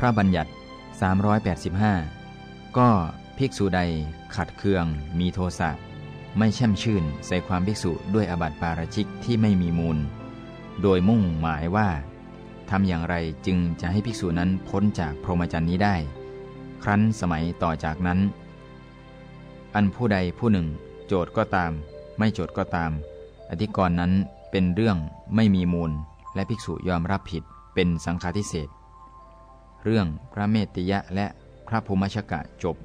พระบัญญัติ 385 ก็ภิกษุใดขัดเคือง มีโทสะไม่แช่มชื่นใส่ความภิกษุด้วยอบัติปาราชิกที่ไม่มีมูล โดยมุ่งหมายว่าทำอย่างไรจึงจะให้ภิกษุนั้นพ้นจากพรหมจรรย์นี้ได้ ครั้นสมัยต่อจากนั้น อันผู้ใดผู้หนึ่ง โจทย์ก็ตาม ไม่โจทย์ก็ตาม อธิกรณ์นั้นเป็นเรื่องไม่มีมูล และภิกษุยอมรับผิดเป็นสังฆาทิเศษ เรื่องพระเมติยะและพระภูมิชกะจบ